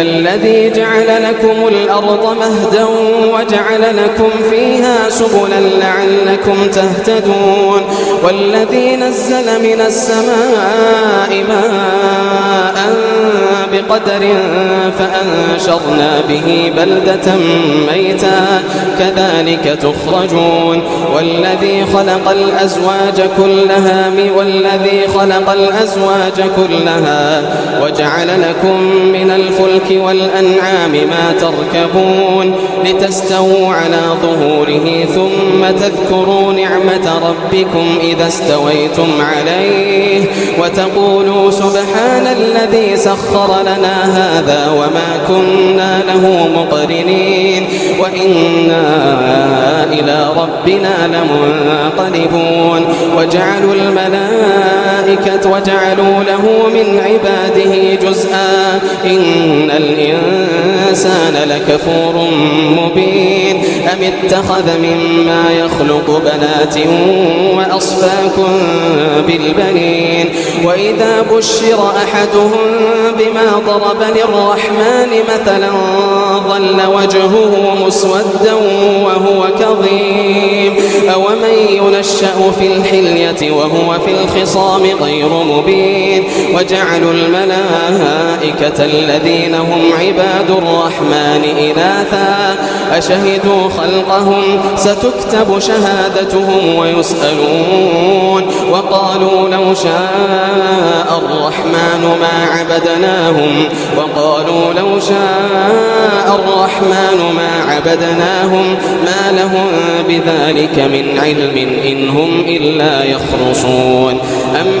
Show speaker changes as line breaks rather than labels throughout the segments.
الذي جعل لكم الأرض مهدا وجعل لكم فيها سبلا لعلكم تهتدون والذي نزل من السماء ماء بقدر فأنشرنا به بلدة ميتا كذلك تخرجون والذي خلق الأزواج كلها والذي خلق الأزواج كلها وجعل لكم من الفلك والأنعام ما تركبون لتستووا على ظهوره ثم تذكروا نعمة ربكم إذا استويتم عليه وتقولوا سبحان الذي سخر لنا هذا وما كنا له مقرنين وإنا إلى ربنا لمنقلبون وجعلوا الملائكة وجعلوا له من عباده جزءا. إن الإنسان لكفور مبين. أم اتخذ مما يخلق بنات وأصفاكم بالبنين؟ وإذا بشر أحدهم بما ضرب للرحمن مثلا ظل وجهه مسودا وهو كظيم. أومن ينشأ في الحلية وهو في الخصام غير مبين وجعلوا الملائكة الذين هم عباد الرحمن إناثا. أشهدوا خلقهم ستكتب شهادتهم ويسألون. وقالوا لو شاء الرحمن ما عبدناهم. وقالوا لو شاء الرحمن ما عبدناهم. ما لهم بذلك من علم إن هم إلا يخرصون. أم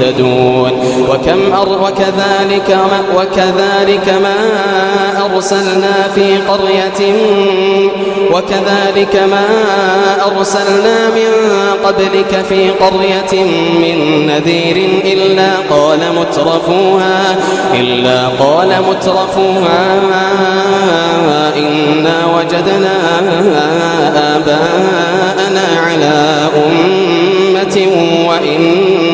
مهتدون وكم أر وكذلك ما وكذلك ما أرسلنا في قرية وكذلك ما أرسلنا من قبلك في قرية من نذير إلا قال مترفوها إلا قال مترفوها إنا وجدنا آباءنا على أمة وإنا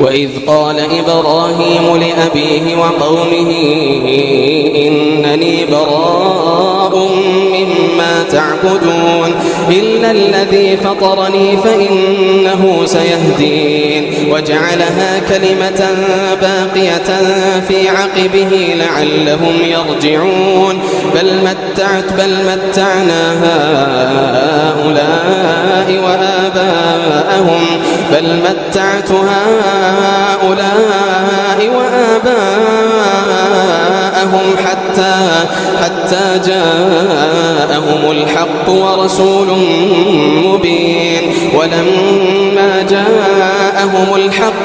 وإذ قال إبراهيم لأبيه وقومه إنني براء مما تعبدون. إلا الذي فطرني فإنه سيهدين. وجعلها كلمة باقية في عقبه لعلهم يرجعون. بل متعت بل متعنا هؤلاء وآباءهم. بل متعت هؤلاء وآباءهم. حتى حتى جاءهم الحق ورسول مبين. ولما جاءهم الحق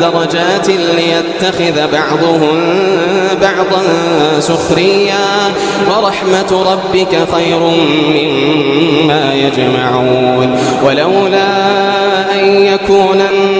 درجات ليتخذ بعضهم بعضا سخريا. ورحمة ربك خير مما يجمعون. ولولا أن يكون الناس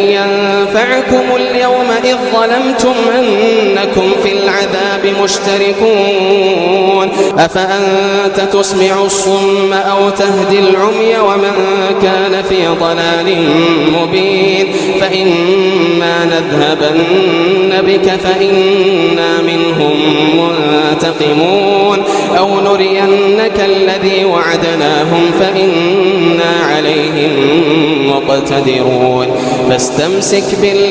ينفعكم اليوم إذ ظلمتم أنكم في العذاب مشتركون. أفأنت تسمع الصم أو تهدي العمي ومن كان في ضلال مبين. فإما نذهبن بك فإنا منهم منتقمون. أو نرينك الذي وعدناهم فإنا عليهم مقتدرون. فاستمسك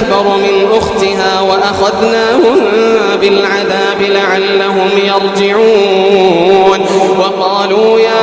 أكبر من أختها وأخذناهم بالعذاب لعلهم يرجعون. وقالوا يا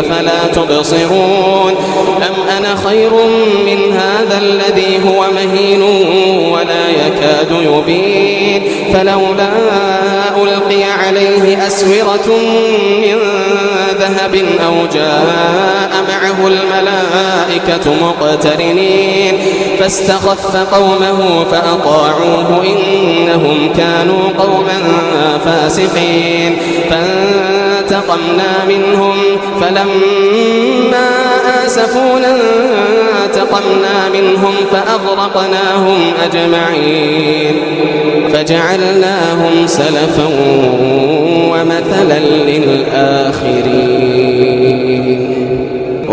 أفلا تبصرون أم أنا خير من هذا الذي هو مهين ولا يكاد يبين فلولا ألقي عليه أسورة من ذهب أو جاء معه الملائكة مقترنين. فاستخف قومه فأطاعوه إنهم كانوا قوما فاسقين. فانتقمنا منهم. فلما آسفونا انتقمنا منهم فأغرقناهم أجمعين. فجعلناهم سلفا ومثلا للآخرين.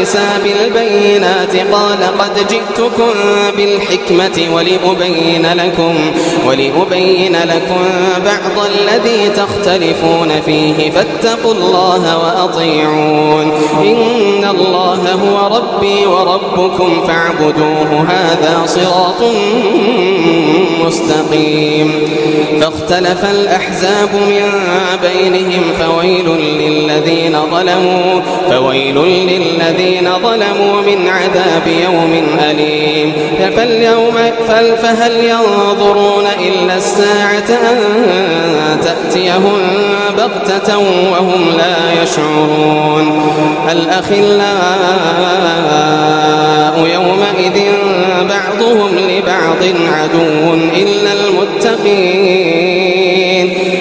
عيسى بالبينات قال قد جئتكم بالحكمة ولأبين لكم ولأبين لكم بعض الذي تختلفون فيه فاتقوا الله وأطيعون إن الله هو ربي وربكم فاعبدوه هذا صراط مستقيم فاختلف الأحزاب من بينهم فويل للذين ظلموا فويل للذين ظلموا من عذاب يوم أليم. فاليوم فهل ينظرون إلا الساعة أن تأتيهم بغتة وهم لا يشعرون؟ الأخلاء يومئذ بعضهم لبعض عدو إلا المتقين.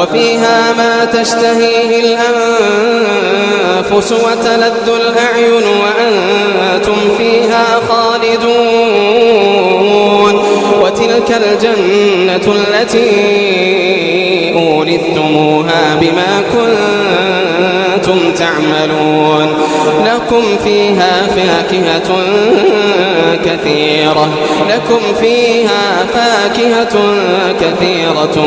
وفيها ما تشتهيه الأنفس وتلذ الأعين وأنتم فيها خالدون وتلك الجنة التي أورثتموها بما كنتم تعملون لكم فيها فاكهة كثيرة لكم فيها فاكهة كثيرة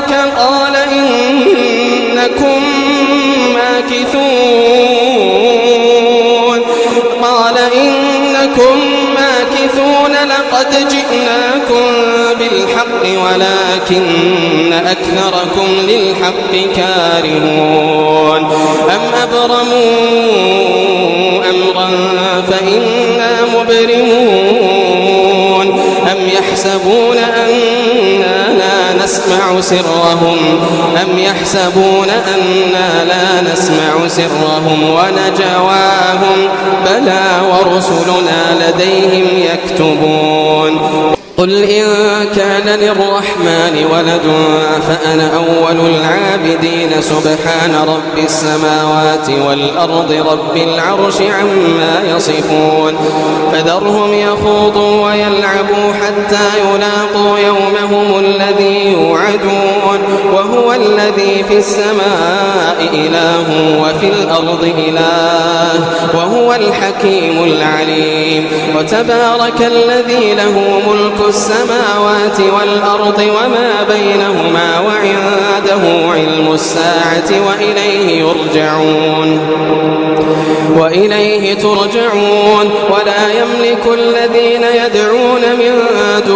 ربك قال إنكم ماكثون. قال إنكم ماكثون لقد جئناكم بالحق ولكن أكثركم للحق كارهون. أم أبرموا أمرا فإنا مبرمون. أم يحسبون نسمع سرهم. أم يحسبون أنا لا نسمع سرهم ونجواهم؟ بلى ورسلنا لديهم يكتبون. قل إن كان للرحمن ولد فأنا أول العابدين. سبحان رب السماوات والأرض رب العرش عما يصفون. فذرهم يخوضوا ويلعبوا حتى يلاقوا يومهم وهو وهو الذي في السماء إله وفي الأرض إله وهو الحكيم العليم وتبارك الذي له ملك السماوات والأرض وما بينهما وعنده علم الساعة وإليه يرجعون وإليه ترجعون ولا يملك الذين يدعون من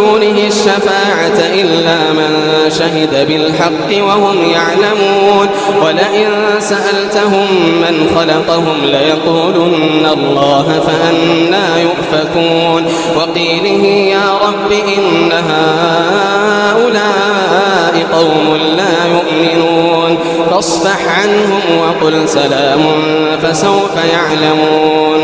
دونه الشفاعة إلا من شهد بالحق وهم يعلمون. ولئن سألتهم من خلقهم ليقولن الله فأنا يؤفكون. وقيله يا رب إن هؤلاء قوم لا يؤمنون. فاصفح عنهم وقل سلام فسوف يعلمون.